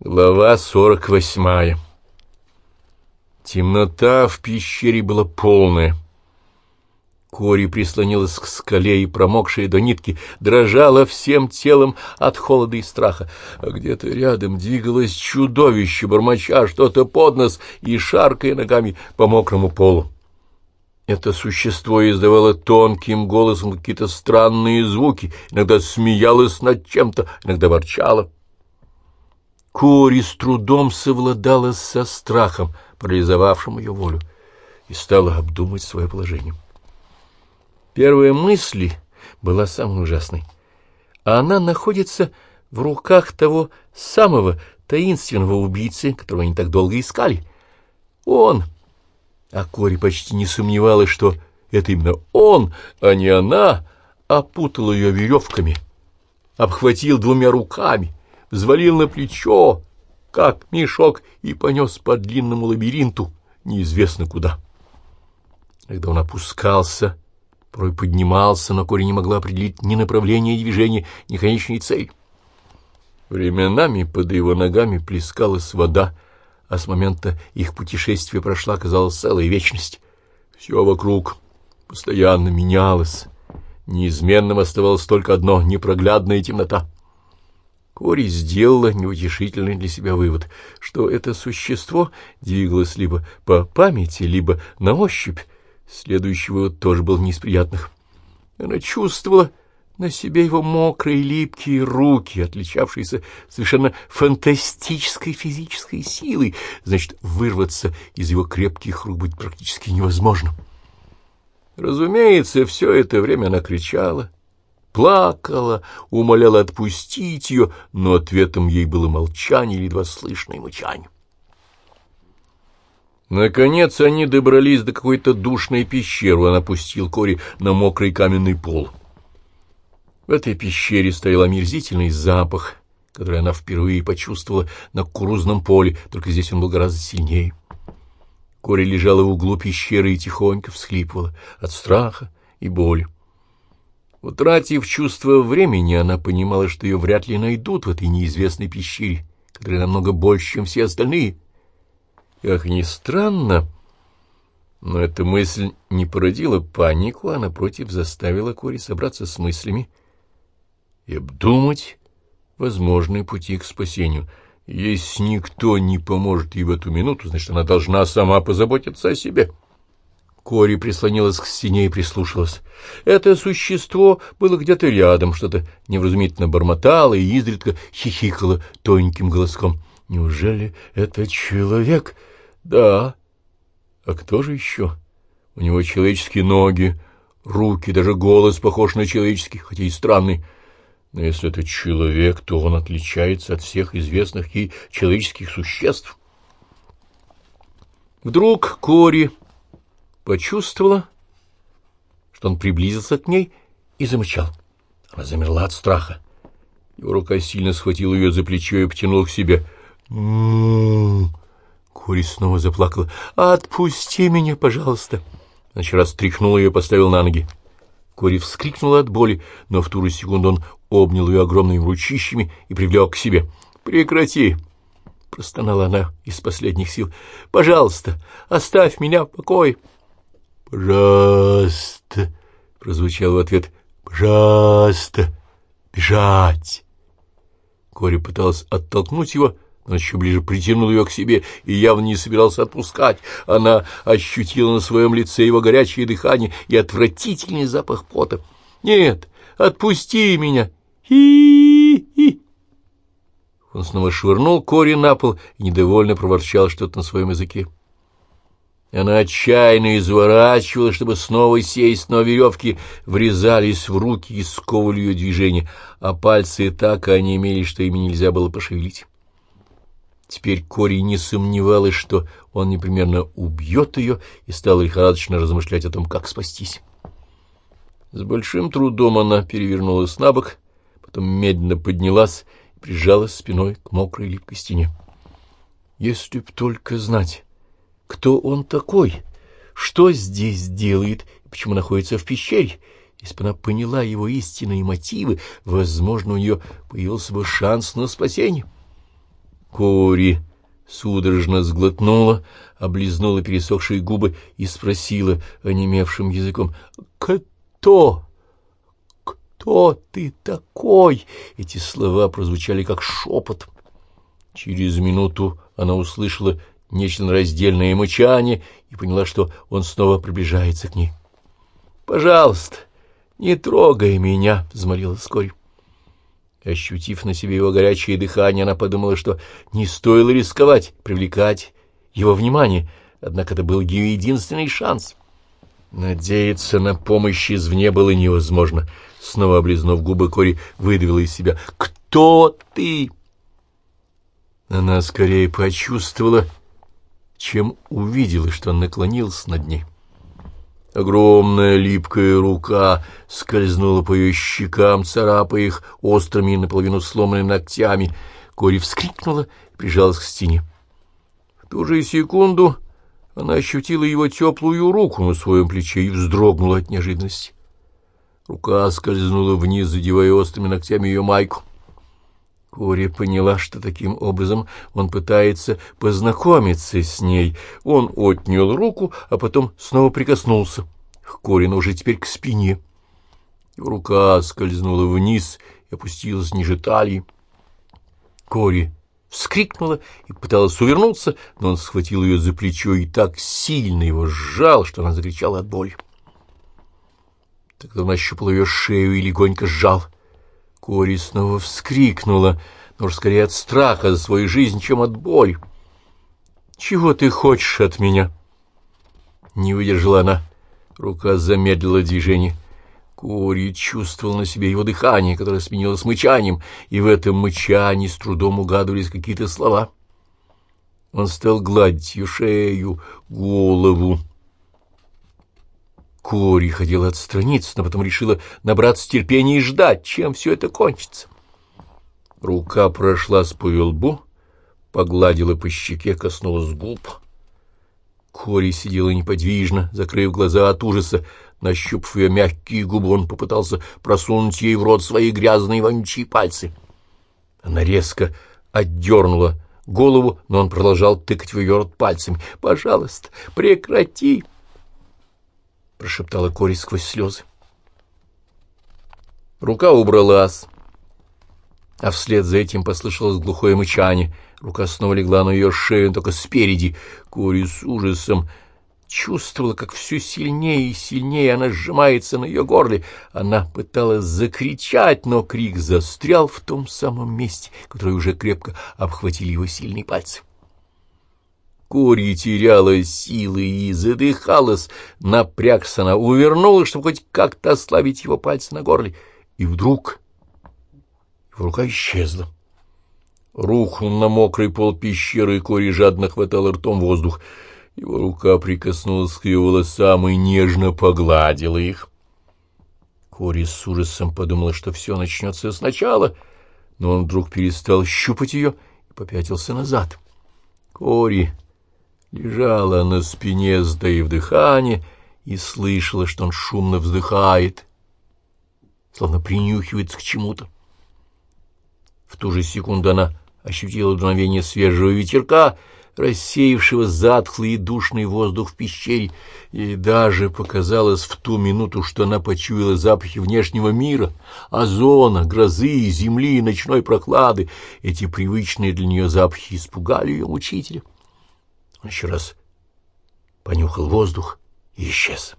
Глава сорок восьмая Темнота в пещере была полная. Кори прислонилась к скале и, промокшая до нитки, дрожала всем телом от холода и страха. А где-то рядом двигалось чудовище, бормоча что-то под нос и шаркая ногами по мокрому полу. Это существо издавало тонким голосом какие-то странные звуки, иногда смеялось над чем-то, иногда ворчало. Кори с трудом совладала со страхом, парализовавшим ее волю, и стала обдумать свое положение. Первая мысль была самой ужасной. Она находится в руках того самого таинственного убийцы, которого они так долго искали. Он! А Кори почти не сомневалась, что это именно он, а не она, опутал ее веревками, обхватил двумя руками, взвалил на плечо, как мешок, и понес по длинному лабиринту неизвестно куда. Когда он опускался, порой поднимался, но Кори не могла определить ни направление движения, ни конечной цели. Временами под его ногами плескалась вода, а с момента их путешествия прошла, казалось, целая вечность. Все вокруг постоянно менялось. Неизменным оставалось только одно — непроглядная темнота. Кори сделала неутешительный для себя вывод, что это существо двигалось либо по памяти, либо на ощупь. Следующий вывод тоже был не из приятных. Она чувствовала на себе его мокрые липкие руки, отличавшиеся совершенно фантастической физической силой, значит, вырваться из его крепких рук быть практически невозможно. Разумеется, все это время она кричала, плакала, умоляла отпустить ее, но ответом ей было молчание или едва слышное мычание. Наконец они добрались до какой-то душной пещеры, он опустил Кори на мокрый каменный пол. В этой пещере стоял омерзительный запах, который она впервые почувствовала на кукурузном поле, только здесь он был гораздо сильнее. Кори лежала в углу пещеры и тихонько всхлипывала от страха и боли. Утратив чувство времени, она понимала, что ее вряд ли найдут в этой неизвестной пещере, которая намного больше, чем все остальные. Как ни странно, но эта мысль не породила панику, а, напротив, заставила Кори собраться с мыслями и обдумать возможные пути к спасению. Если никто не поможет ей в эту минуту, значит, она должна сама позаботиться о себе. Кори прислонилась к стене и прислушалась. Это существо было где-то рядом, что-то невразумительно бормотало и изредка хихикало тоненьким голоском. Неужели это человек? Да. А кто же еще? У него человеческие ноги, руки, даже голос похож на человеческий, хотя и странный. Но если это человек, то он отличается от всех известных ей человеческих существ. Вдруг Кори почувствовала, что он приблизился к ней и замычал. Она замерла от страха. Его рука сильно схватила ее за плечо и потянула к себе. Кори снова заплакала. «Отпусти меня, пожалуйста!» Значит, раз тряхнул ее и поставил на ноги. Кори вскрикнула от боли, но в ту же секунду он обнял ее огромными ручищами и привлек к себе. «Прекрати!» — простонала она из последних сил. «Пожалуйста, оставь меня в покое!» «Пожалуйста!» — прозвучал в ответ. «Пожалуйста! Бежать!» Кори пыталась оттолкнуть его, но еще ближе притянул ее к себе и явно не собирался отпускать. Она ощутила на своем лице его горячее дыхание и отвратительный запах пота. «Нет, отпусти меня! Хи-хи!» Он снова швырнул Кори на пол и недовольно проворчал что-то на своем языке. Она отчаянно изворачивала, чтобы снова сесть, но веревки врезались в руки и сковывали ее движение, а пальцы так онемели, что ими нельзя было пошевелить. Теперь Кори не сомневалась, что он непременно убьет ее, и стала лихорадочно размышлять о том, как спастись. С большим трудом она перевернулась на бок, потом медленно поднялась и прижалась спиной к мокрой липкой стене. Если б только знать кто он такой, что здесь делает почему находится в пещере. Если бы она поняла его истинные мотивы, возможно, у нее появился бы шанс на спасение. Кори судорожно сглотнула, облизнула пересохшие губы и спросила онемевшим языком «Кто? Кто ты такой?» Эти слова прозвучали как шепот. Через минуту она услышала нечленораздельное мычание и поняла, что он снова приближается к ней. «Пожалуйста, не трогай меня!» — взмолилась Кори. Ощутив на себе его горячее дыхание, она подумала, что не стоило рисковать, привлекать его внимание, однако это был ее единственный шанс. Надеяться на помощь извне было невозможно. Снова облизнув губы, Кори выдавила из себя «Кто ты?» Она скорее почувствовала, чем увидела, что он наклонился над ней. Огромная липкая рука скользнула по ее щекам, царапая их острыми наполовину сломанными ногтями. Кори вскрикнула и прижалась к стене. В ту же секунду она ощутила его теплую руку на своем плече и вздрогнула от неожиданности. Рука скользнула вниз, задевая острыми ногтями ее майку. Кори поняла, что таким образом он пытается познакомиться с ней. Он отнял руку, а потом снова прикоснулся. К Корину уже теперь к спине. Его рука скользнула вниз и опустилась ниже талии. Кори вскрикнула и пыталась увернуться, но он схватил ее за плечо и так сильно его сжал, что она закричала от боли. Тогда он ощупал ее шею и легонько сжал — Кори снова вскрикнула, но уж скорее от страха за свою жизнь, чем от боли. «Чего ты хочешь от меня?» Не выдержала она. Рука замедлила движение. Кори чувствовал на себе его дыхание, которое сменилось мычанием, и в этом мычании с трудом угадывались какие-то слова. Он стал гладить ее шею, голову. Кори хотела отстраниться, но потом решила набраться терпения и ждать, чем все это кончится. Рука прошлась по ее лбу, погладила по щеке, коснулась губ. Кори сидела неподвижно, закрыв глаза от ужаса. Нащупав ее мягкие губы, он попытался просунуть ей в рот свои грязные вонючие пальцы. Она резко отдернула голову, но он продолжал тыкать в ее рот пальцами. «Пожалуйста, прекрати!» — прошептала Кори сквозь слезы. Рука убралась, а вслед за этим послышалось глухое мычание. Рука снова легла на ее шею, только спереди. Кори с ужасом чувствовала, как все сильнее и сильнее она сжимается на ее горле. Она пыталась закричать, но крик застрял в том самом месте, которое уже крепко обхватили его сильные пальцы. Кори теряла силы и задыхалась. Напрягся она, увернулась, чтобы хоть как-то ослабить его пальцы на горле. И вдруг его рука исчезла. Рухнул на мокрый пол пещеры, и Кори жадно хватал ртом воздух. Его рука прикоснулась к ее волосам и нежно погладила их. Кори с ужасом подумала, что все начнется сначала, но он вдруг перестал щупать ее и попятился назад. Кори лежала на спине, сдаив дыхание, и слышала, что он шумно вздыхает, словно принюхивается к чему-то. В ту же секунду она ощутила дуновение свежего ветерка, рассеявшего затхлый и душный воздух в пещере, и даже показалось в ту минуту, что она почуяла запахи внешнего мира, озона, грозы, земли ночной прохлады. Эти привычные для нее запахи испугали ее мучителя. Он еще раз понюхал воздух и исчез.